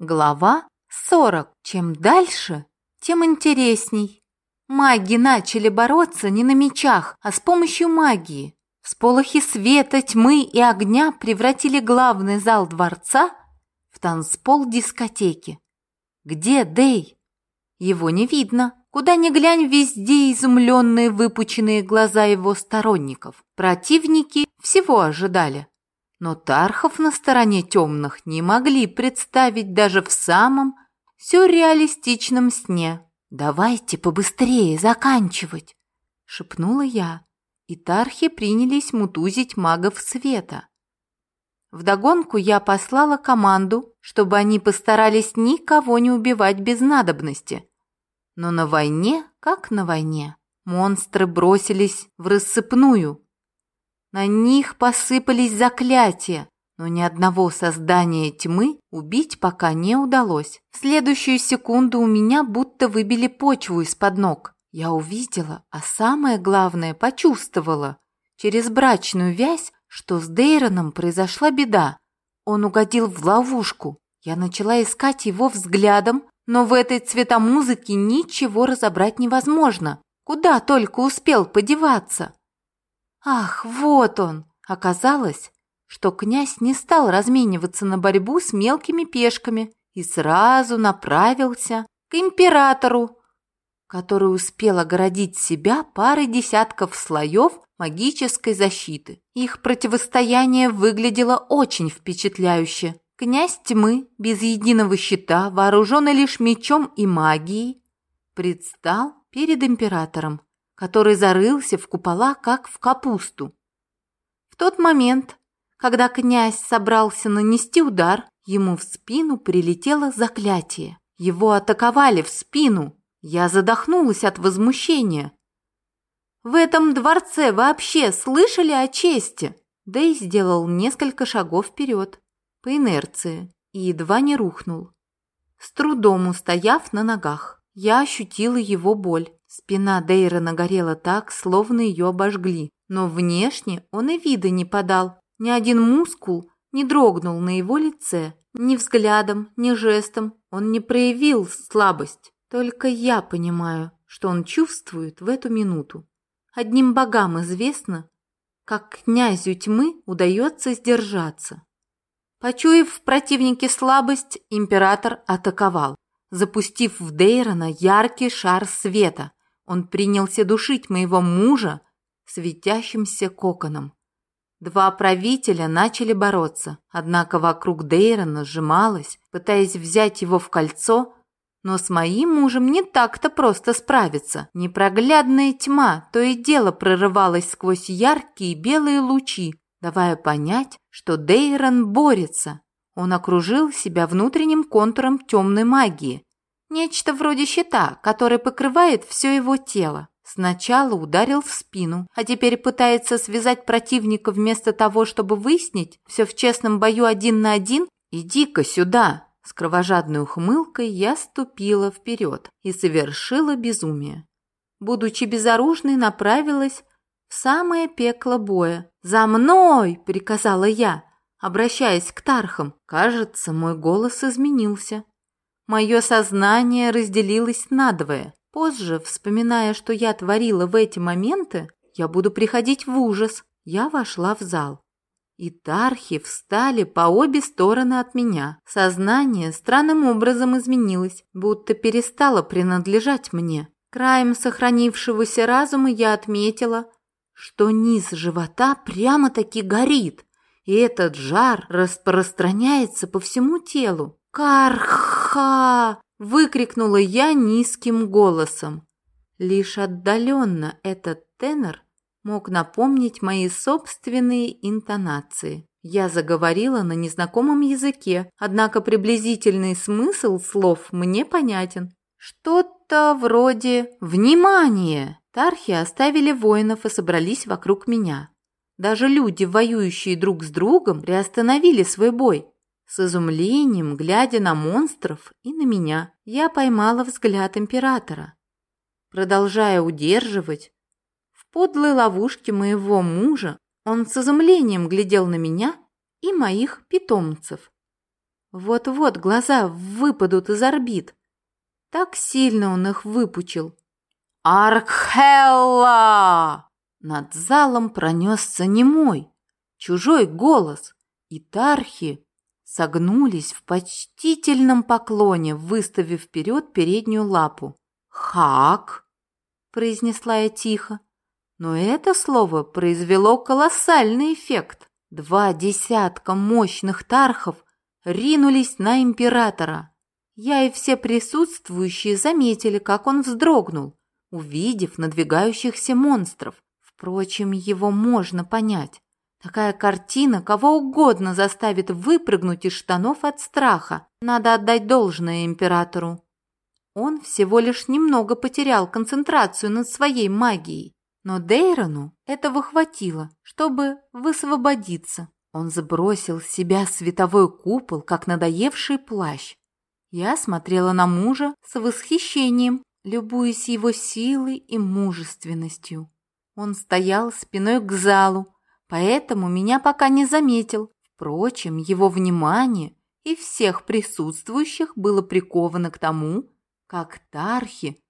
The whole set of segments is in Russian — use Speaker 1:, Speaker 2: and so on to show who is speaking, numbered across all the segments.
Speaker 1: Глава 40. Чем дальше, тем интересней. Маги начали бороться не на мечах, а с помощью магии. Всполохи света, тьмы и огня превратили главный зал дворца в танцпол дискотеки. Где Дей? Его не видно. Куда ни глянь, везде изумленные выпученные глаза его сторонников. Противники всего ожидали. Но Тархов на стороне темных не могли представить даже в самом сюрреалистичном сне. «Давайте побыстрее заканчивать!» — шепнула я, и Тархи принялись мутузить магов света. Вдогонку я послала команду, чтобы они постарались никого не убивать без надобности. Но на войне, как на войне, монстры бросились в рассыпную, на них посыпались заклятия, но ни одного создания тьмы убить пока не удалось. В следующую секунду у меня будто выбили почву из-под ног. Я увидела, а самое главное почувствовала через брачную вязь, что с Дейроном произошла беда. Он угодил в ловушку. Я начала искать его взглядом, но в этой цветомузыке ничего разобрать невозможно. Куда только успел подеваться. Ах, вот он! Оказалось, что князь не стал размениваться на борьбу с мелкими пешками и сразу направился к императору, который успел огородить себя парой десятков слоев магической защиты. Их противостояние выглядело очень впечатляюще. Князь тьмы, без единого щита, вооруженный лишь мечом и магией, предстал перед императором который зарылся в купола, как в капусту. В тот момент, когда князь собрался нанести удар, ему в спину прилетело заклятие. Его атаковали в спину. Я задохнулась от возмущения. В этом дворце вообще слышали о чести? Дэй сделал несколько шагов вперед, по инерции, и едва не рухнул. С трудом устояв на ногах, я ощутила его боль. Спина Дейрона горела так, словно ее обожгли, но внешне он и вида не подал. Ни один мускул не дрогнул на его лице. Ни взглядом, ни жестом он не проявил слабость. Только я понимаю, что он чувствует в эту минуту. Одним богам известно, как князю тьмы удается сдержаться. Почуяв в противнике слабость, император атаковал, запустив в Дейрона яркий шар света, он принялся душить моего мужа светящимся коконом. Два правителя начали бороться, однако вокруг Дейрона сжималась, пытаясь взять его в кольцо, но с моим мужем не так-то просто справиться. Непроглядная тьма то и дело прорывалась сквозь яркие белые лучи, давая понять, что Дейрон борется. Он окружил себя внутренним контуром темной магии, Нечто вроде щита, который покрывает все его тело. Сначала ударил в спину, а теперь пытается связать противника вместо того, чтобы выяснить все в честном бою один на один. «Иди-ка сюда!» С кровожадной ухмылкой я ступила вперед и совершила безумие. Будучи безоружной, направилась в самое пекло боя. «За мной!» – приказала я, обращаясь к Тархам. Кажется, мой голос изменился. Мое сознание разделилось надвое. Позже, вспоминая, что я творила в эти моменты, я буду приходить в ужас. Я вошла в зал. И тархи встали по обе стороны от меня. Сознание странным образом изменилось, будто перестало принадлежать мне. Краем сохранившегося разума я отметила, что низ живота прямо-таки горит, и этот жар распространяется по всему телу. «Карха!» – выкрикнула я низким голосом. Лишь отдаленно этот тенор мог напомнить мои собственные интонации. Я заговорила на незнакомом языке, однако приблизительный смысл слов мне понятен. Что-то вроде «Внимание!» Тархи оставили воинов и собрались вокруг меня. Даже люди, воюющие друг с другом, приостановили свой бой. С изумлением, глядя на монстров и на меня, я поймала взгляд императора. Продолжая удерживать, в подлой ловушке моего мужа, он с изумлением глядел на меня и моих питомцев. Вот-вот глаза выпадут из орбит. Так сильно он их выпучил. «Архелла!» Над залом пронесся немой, чужой голос, и тархи согнулись в почтительном поклоне, выставив вперед переднюю лапу. «Хак!» – произнесла я тихо. Но это слово произвело колоссальный эффект. Два десятка мощных тархов ринулись на императора. Я и все присутствующие заметили, как он вздрогнул, увидев надвигающихся монстров. Впрочем, его можно понять. Такая картина кого угодно заставит выпрыгнуть из штанов от страха. Надо отдать должное императору. Он всего лишь немного потерял концентрацию над своей магией. Но Дейрону этого хватило, чтобы высвободиться. Он сбросил с себя световой купол, как надоевший плащ. Я смотрела на мужа с восхищением, любуясь его силой и мужественностью. Он стоял спиной к залу, поэтому меня пока не заметил. Впрочем, его внимание и всех присутствующих было приковано к тому, как Тархи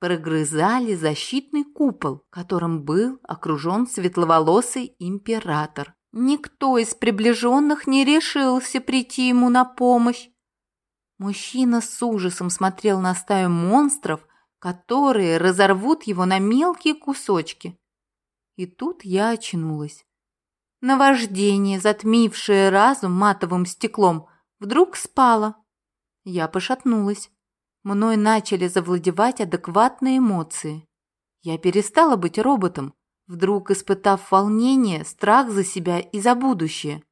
Speaker 1: прогрызали защитный купол, которым был окружен светловолосый император. Никто из приближенных не решился прийти ему на помощь. Мужчина с ужасом смотрел на стаю монстров, которые разорвут его на мелкие кусочки. И тут я очнулась. Наваждение, затмившее разум матовым стеклом, вдруг спало. Я пошатнулась. Мной начали завладевать адекватные эмоции. Я перестала быть роботом, вдруг испытав волнение, страх за себя и за будущее.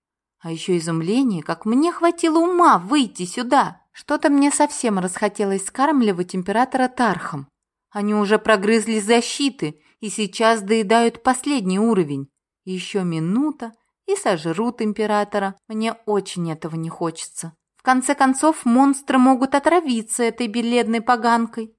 Speaker 1: А еще изумление, как мне хватило ума выйти сюда. Что-то мне совсем расхотелось скармливать императора Тархом. Они уже прогрызли защиты и сейчас доедают последний уровень. Еще минута и сожрут императора. Мне очень этого не хочется. В конце концов, монстры могут отравиться этой беледной поганкой.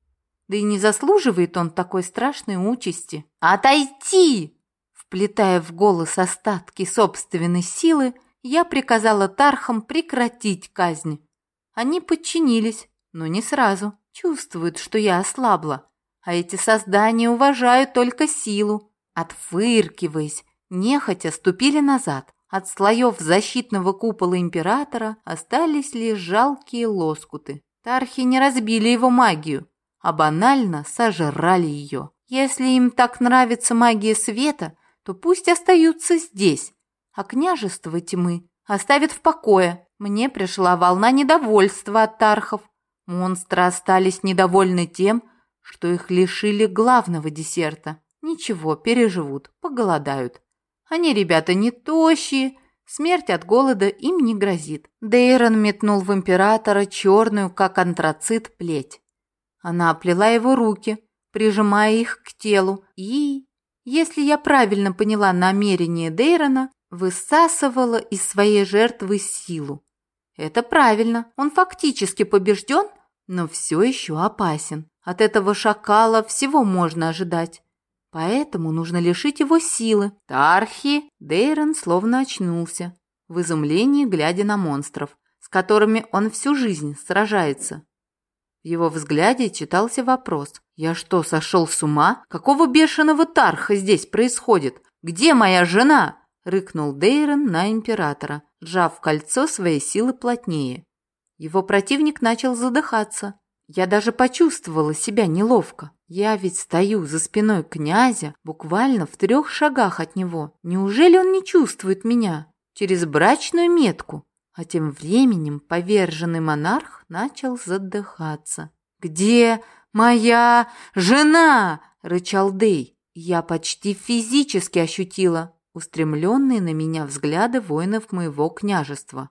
Speaker 1: Да и не заслуживает он такой страшной участи. «Отойти!» Вплетая в голос остатки собственной силы, я приказала Тархам прекратить казнь. Они подчинились, но не сразу. Чувствуют, что я ослабла. А эти создания уважают только силу. Отфыркиваясь, нехотя ступили назад. От слоев защитного купола императора остались лишь жалкие лоскуты. Тархи не разбили его магию, а банально сожрали ее. Если им так нравится магия света, то пусть остаются здесь, а княжество тьмы оставят в покое. Мне пришла волна недовольства от тархов. Монстры остались недовольны тем, что их лишили главного десерта. Ничего, переживут, поголодают. Они ребята не тощие, смерть от голода им не грозит. Дейрон метнул в императора черную, как антрацит, плеть. Она оплела его руки, прижимая их к телу, и, если я правильно поняла намерение Дейрона, высасывала из своей жертвы силу. Это правильно, он фактически побежден, но все еще опасен. От этого шакала всего можно ожидать. Поэтому нужно лишить его силы. Тархи Дейрон словно очнулся, в изумлении глядя на монстров, с которыми он всю жизнь сражается. В его взгляде читался вопрос. «Я что, сошел с ума? Какого бешеного тарха здесь происходит? Где моя жена?» — рыкнул Дейрон на императора, сжав кольцо своей силы плотнее. Его противник начал задыхаться. Я даже почувствовала себя неловко. Я ведь стою за спиной князя, буквально в трех шагах от него. Неужели он не чувствует меня? Через брачную метку. А тем временем поверженный монарх начал задыхаться. «Где моя жена?» – рычал Дей. Я почти физически ощутила устремленные на меня взгляды воинов моего княжества.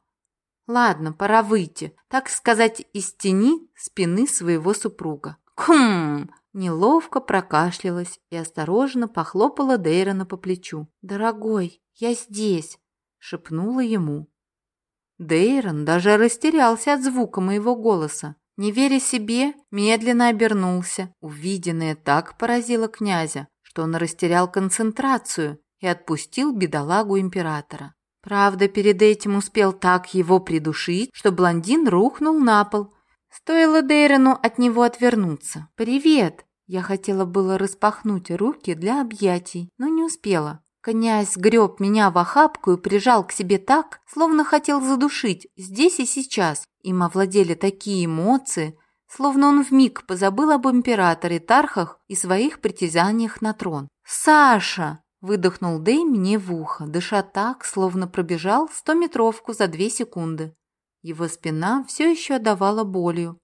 Speaker 1: Ладно, пора выйти, так сказать, из тени спины своего супруга. Хм! Неловко прокашлялась и осторожно похлопала Дейрона по плечу. «Дорогой, я здесь!» — шепнула ему. Дейрон даже растерялся от звука моего голоса. Не веря себе, медленно обернулся. Увиденное так поразило князя, что он растерял концентрацию и отпустил бедолагу императора. Правда, перед этим успел так его придушить, что блондин рухнул на пол. Стоило Дейрону от него отвернуться. «Привет!» Я хотела было распахнуть руки для объятий, но не успела. Князь греб меня в охапку и прижал к себе так, словно хотел задушить здесь и сейчас. Им овладели такие эмоции, словно он вмиг позабыл об императоре Тархах и своих притязаниях на трон. «Саша!» – выдохнул Дэй мне в ухо, дыша так, словно пробежал стометровку за две секунды. Его спина все еще отдавала болью,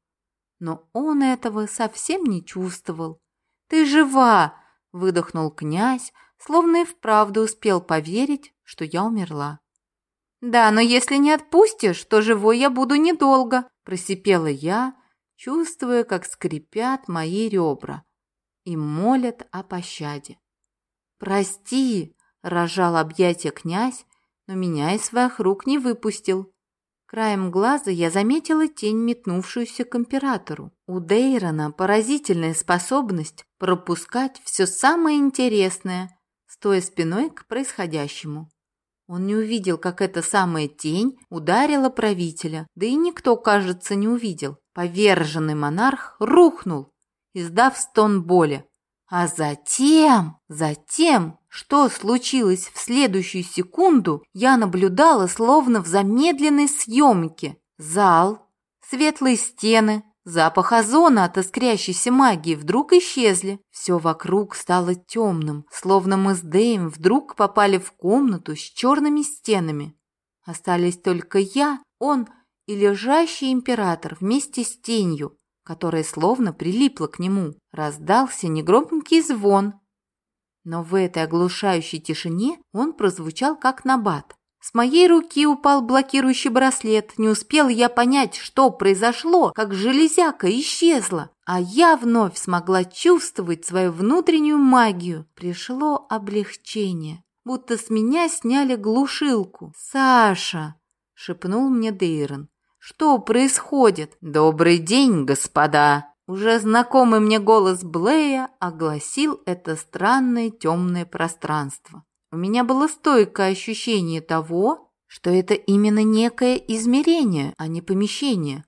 Speaker 1: но он этого совсем не чувствовал. «Ты жива!» – выдохнул князь, словно и вправду успел поверить, что я умерла. «Да, но если не отпустишь, то живой я буду недолго», – просипела я, чувствуя, как скрипят мои ребра и молят о пощаде. «Прости!» – рожал объятия князь, но меня из своих рук не выпустил. Краем глаза я заметила тень, метнувшуюся к императору. У Дейрона поразительная способность пропускать все самое интересное, стоя спиной к происходящему. Он не увидел, как эта самая тень ударила правителя, да и никто, кажется, не увидел. Поверженный монарх рухнул, издав стон боли. А затем, затем, что случилось в следующую секунду, я наблюдала словно в замедленной съемке. Зал, светлые стены, Запах озона от искрящейся магии вдруг исчезли. Все вокруг стало темным, словно мы с Дэем вдруг попали в комнату с черными стенами. Остались только я, он и лежащий император вместе с тенью, которая словно прилипла к нему. Раздался негромкий звон. Но в этой оглушающей тишине он прозвучал как набат. С моей руки упал блокирующий браслет. Не успел я понять, что произошло, как железяка исчезла. А я вновь смогла чувствовать свою внутреннюю магию. Пришло облегчение, будто с меня сняли глушилку. «Саша!» — шепнул мне Дейрон. «Что происходит?» «Добрый день, господа!» Уже знакомый мне голос Блея огласил это странное темное пространство. У меня было стойкое ощущение того, что это именно некое измерение, а не помещение.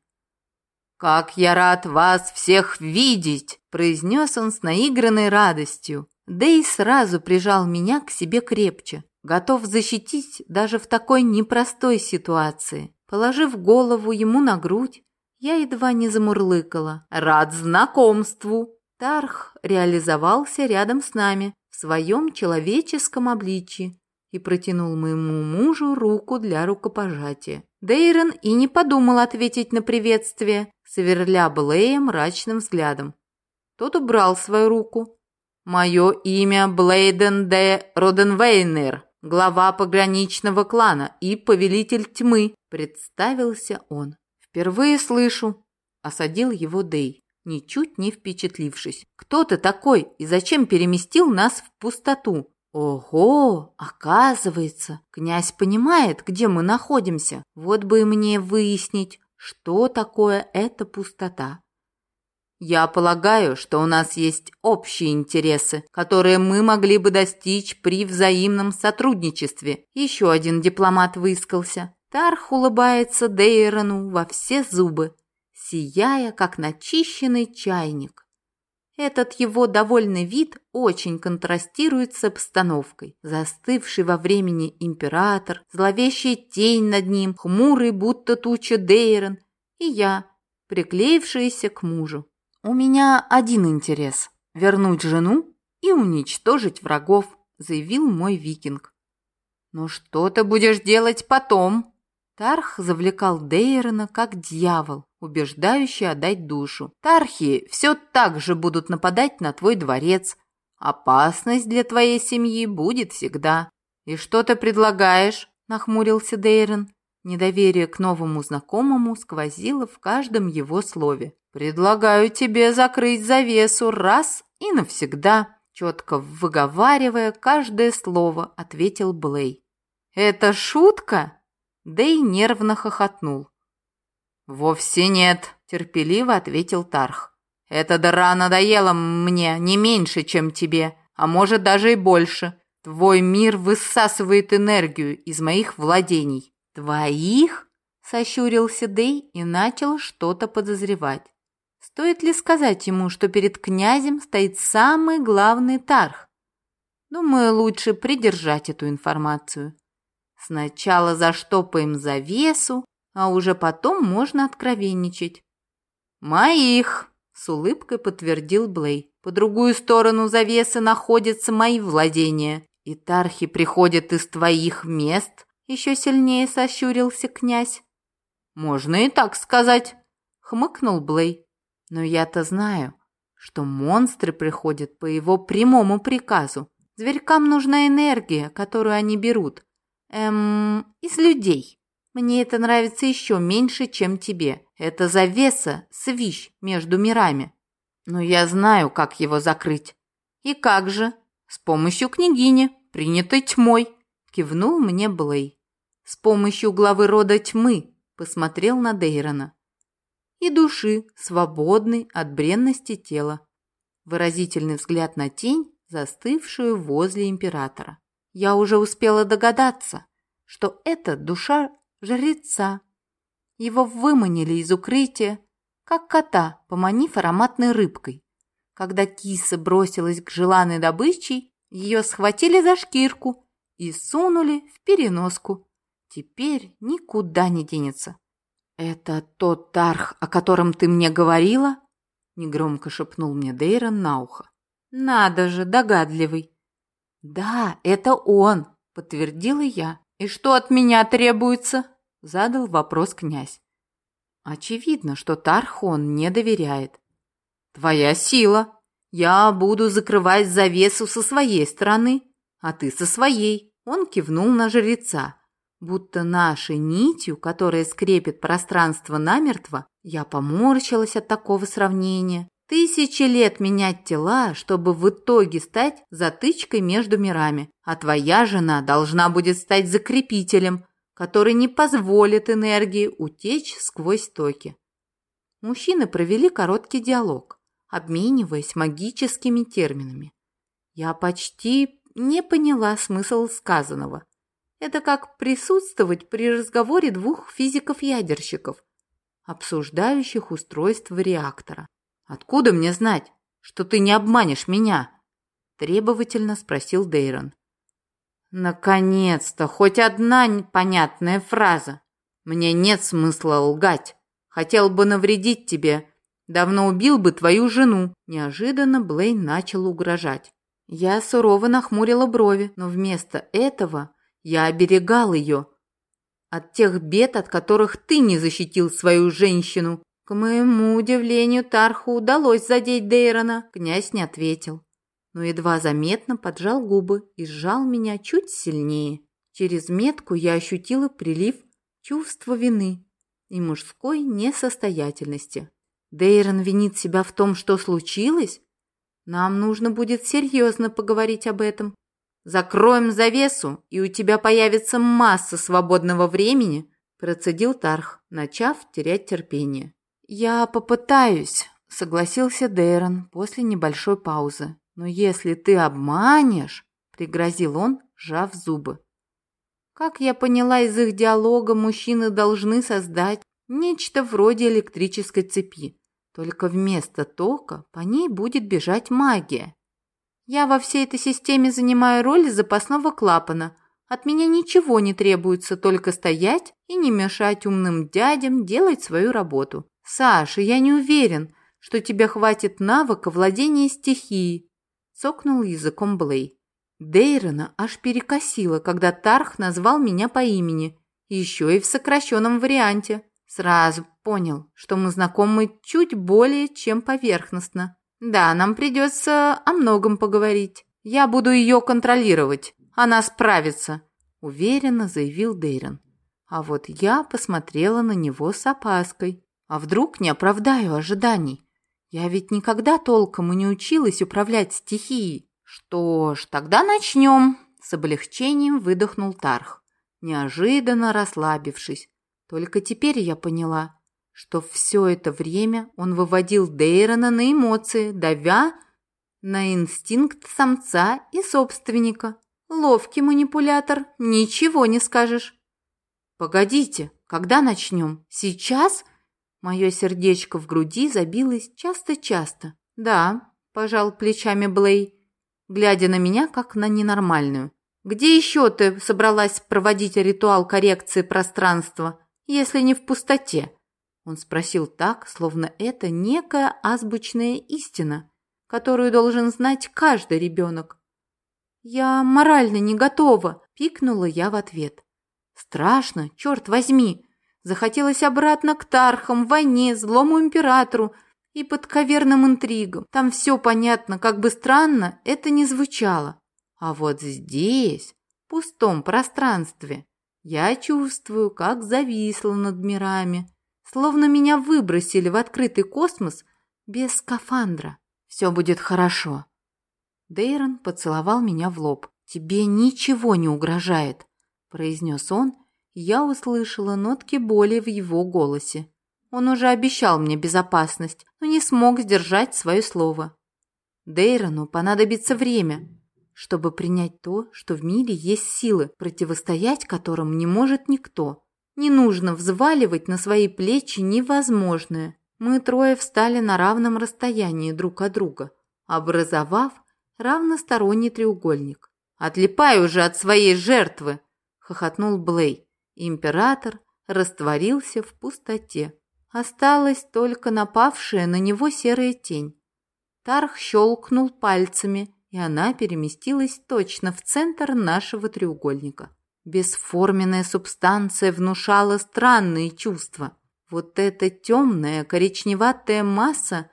Speaker 1: «Как я рад вас всех видеть!» – произнес он с наигранной радостью. Дэй сразу прижал меня к себе крепче, готов защитить даже в такой непростой ситуации. Положив голову ему на грудь, я едва не замурлыкала. «Рад знакомству!» Тарх реализовался рядом с нами, своем человеческом обличье и протянул моему мужу руку для рукопожатия. Дейрон и не подумал ответить на приветствие, сверля Блея мрачным взглядом. Тот убрал свою руку. «Мое имя Блейден де Роденвейнер, глава пограничного клана и повелитель тьмы», представился он. «Впервые слышу», — осадил его Дей ничуть не впечатлившись. «Кто ты такой и зачем переместил нас в пустоту?» «Ого! Оказывается, князь понимает, где мы находимся. Вот бы и мне выяснить, что такое эта пустота». «Я полагаю, что у нас есть общие интересы, которые мы могли бы достичь при взаимном сотрудничестве». Еще один дипломат выискался. Тарх улыбается Дейрону во все зубы сияя, как начищенный чайник. Этот его довольный вид очень контрастирует с обстановкой. Застывший во времени император, зловещая тень над ним, хмурый, будто туча Дейрон, и я, приклеившаяся к мужу. У меня один интерес – вернуть жену и уничтожить врагов, заявил мой викинг. «Ну что ты будешь делать потом?» Тарх завлекал Дейрона как дьявол, убеждающий отдать душу. Тархи все так же будут нападать на твой дворец. Опасность для твоей семьи будет всегда. И что ты предлагаешь? Нахмурился Дейрон. Недоверие к новому знакомому сквозило в каждом его слове. «Предлагаю тебе закрыть завесу раз и навсегда», четко выговаривая каждое слово, ответил Блей. «Это шутка?» Дэй нервно хохотнул. «Вовсе нет», – терпеливо ответил Тарх. «Эта дыра надоела мне не меньше, чем тебе, а может даже и больше. Твой мир высасывает энергию из моих владений. Твоих? Сощурился Дэй и начал что-то подозревать. Стоит ли сказать ему, что перед князем стоит самый главный тарх? Думаю, лучше придержать эту информацию. Сначала заштопаем завесу, а уже потом можно откровенничать. «Моих!» – с улыбкой подтвердил Блей. «По другую сторону завесы находятся мои владения, и тархи приходят из твоих мест», – еще сильнее сощурился князь. «Можно и так сказать», – хмыкнул Блей. «Но я-то знаю, что монстры приходят по его прямому приказу. Зверькам нужна энергия, которую они берут. Эм, из людей. Мне это нравится еще меньше, чем тебе. Это завеса, свищ между мирами. Но я знаю, как его закрыть. И как же? С помощью княгини, принятой тьмой, кивнул мне Блей. С помощью главы рода тьмы, посмотрел на Дейрона. И души, свободной от бренности тела. Выразительный взгляд на тень, застывшую возле императора. Я уже успела догадаться, что это душа жреца. Его выманили из укрытия, как кота, поманив ароматной рыбкой. Когда киса бросилась к желанной добыче, ее схватили за шкирку и сунули в переноску. Теперь никуда не денется. «Это тот Тарх, о котором ты мне говорила?» Негромко шепнул мне Дейрон на ухо. «Надо же, догадливый!» «Да, это он!» — подтвердила я. «И что от меня требуется?» – задал вопрос князь. Очевидно, что Тархон не доверяет. «Твоя сила. Я буду закрывать завесу со своей стороны, а ты со своей». Он кивнул на жреца. Будто нашей нитью, которая скрепит пространство намертво, я поморщилась от такого сравнения. Тысячи лет менять тела, чтобы в итоге стать затычкой между мирами. А твоя жена должна будет стать закрепителем, который не позволит энергии утечь сквозь токи. Мужчины провели короткий диалог, обмениваясь магическими терминами. Я почти не поняла смысл сказанного. Это как присутствовать при разговоре двух физиков-ядерщиков, обсуждающих устройство реактора. «Откуда мне знать, что ты не обманешь меня?» Требовательно спросил Дейрон. «Наконец-то хоть одна понятная фраза. Мне нет смысла лгать. Хотел бы навредить тебе. Давно убил бы твою жену». Неожиданно Блейн начал угрожать. Я сурово нахмурила брови, но вместо этого я оберегал ее от тех бед, от которых ты не защитил свою женщину. К моему удивлению, Тарху удалось задеть Дейрона. Князь не ответил, но едва заметно поджал губы и сжал меня чуть сильнее. Через метку я ощутила прилив чувства вины и мужской несостоятельности. Дейрон винит себя в том, что случилось? Нам нужно будет серьезно поговорить об этом. Закроем завесу, и у тебя появится масса свободного времени, процедил Тарх, начав терять терпение. «Я попытаюсь», — согласился Дейрон после небольшой паузы. «Но если ты обманешь», — пригрозил он, сжав зубы. Как я поняла из их диалога, мужчины должны создать нечто вроде электрической цепи, только вместо тока по ней будет бежать магия. Я во всей этой системе занимаю роль запасного клапана. От меня ничего не требуется, только стоять и не мешать умным дядям делать свою работу. «Саша, я не уверен, что тебе хватит навыка владения стихией», – цокнул языком Блей. Дейрона аж перекосило, когда Тарх назвал меня по имени, еще и в сокращенном варианте. Сразу понял, что мы знакомы чуть более чем поверхностно. Да, нам придется о многом поговорить. Я буду ее контролировать. Она справится, уверенно заявил Дейрон. А вот я посмотрела на него с опаской. А вдруг не оправдаю ожиданий? Я ведь никогда толком и не училась управлять стихией. Что ж, тогда начнем. С облегчением выдохнул Тарх, неожиданно расслабившись. Только теперь я поняла, что все это время он выводил Дейрона на эмоции, давя на инстинкт самца и собственника. Ловкий манипулятор, ничего не скажешь. Погодите, когда начнем? Сейчас? Мое сердечко в груди забилось часто-часто. Да, пожал плечами Блей, глядя на меня как на ненормальную. Где еще ты собралась проводить ритуал коррекции пространства, если не в пустоте? Он спросил так, словно это некая азбучная истина, которую должен знать каждый ребенок. «Я морально не готова», – пикнула я в ответ. «Страшно, черт возьми!» Захотелось обратно к Тархам, войне, злому императору и подковерным интригам. Там все понятно, как бы странно это ни звучало. А вот здесь, в пустом пространстве, я чувствую, как зависла над мирами, словно меня выбросили в открытый космос без скафандра. Все будет хорошо. Дейрон поцеловал меня в лоб. «Тебе ничего не угрожает», – произнес он. Я услышала нотки боли в его голосе. Он уже обещал мне безопасность, но не смог сдержать свое слово. Дейрону понадобится время, чтобы принять то, что в мире есть силы, противостоять которым не может никто. Не нужно взваливать на свои плечи невозможное. Мы трое встали на равном расстоянии друг от друга, образовав равносторонний треугольник. «Отлипай уже от своей жертвы!» – хохотнул Блей. Император растворился в пустоте. Осталась только напавшая на него серая тень. Тарх щелкнул пальцами, и она переместилась точно в центр нашего треугольника. Бесформенная субстанция внушала странные чувства. Вот эта темная коричневатая масса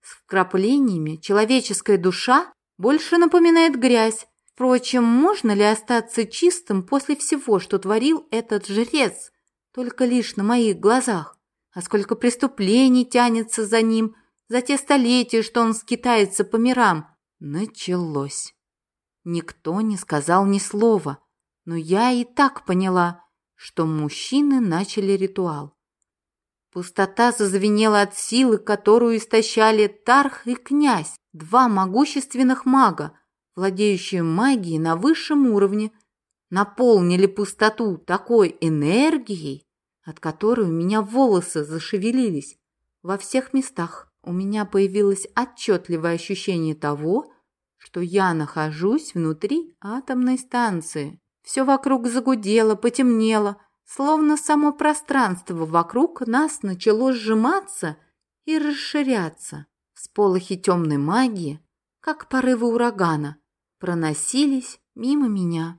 Speaker 1: с вкраплениями, человеческая душа, больше напоминает грязь. Впрочем, можно ли остаться чистым после всего, что творил этот жрец, только лишь на моих глазах? А сколько преступлений тянется за ним, за те столетия, что он скитается по мирам – Началось. Никто не сказал ни слова, но я и так поняла, что мужчины начали ритуал. Пустота зазвенела от силы, которую истощали Тарх и князь, два могущественных мага, владеющие магией на высшем уровне, наполнили пустоту такой энергией, от которой у меня волосы зашевелились во всех местах. У меня появилось отчетливое ощущение того, что я нахожусь внутри атомной станции. Все вокруг загудело, потемнело, словно само пространство вокруг нас начало сжиматься и расширяться. Всполохи темной магии, как порывы урагана, проносились мимо меня.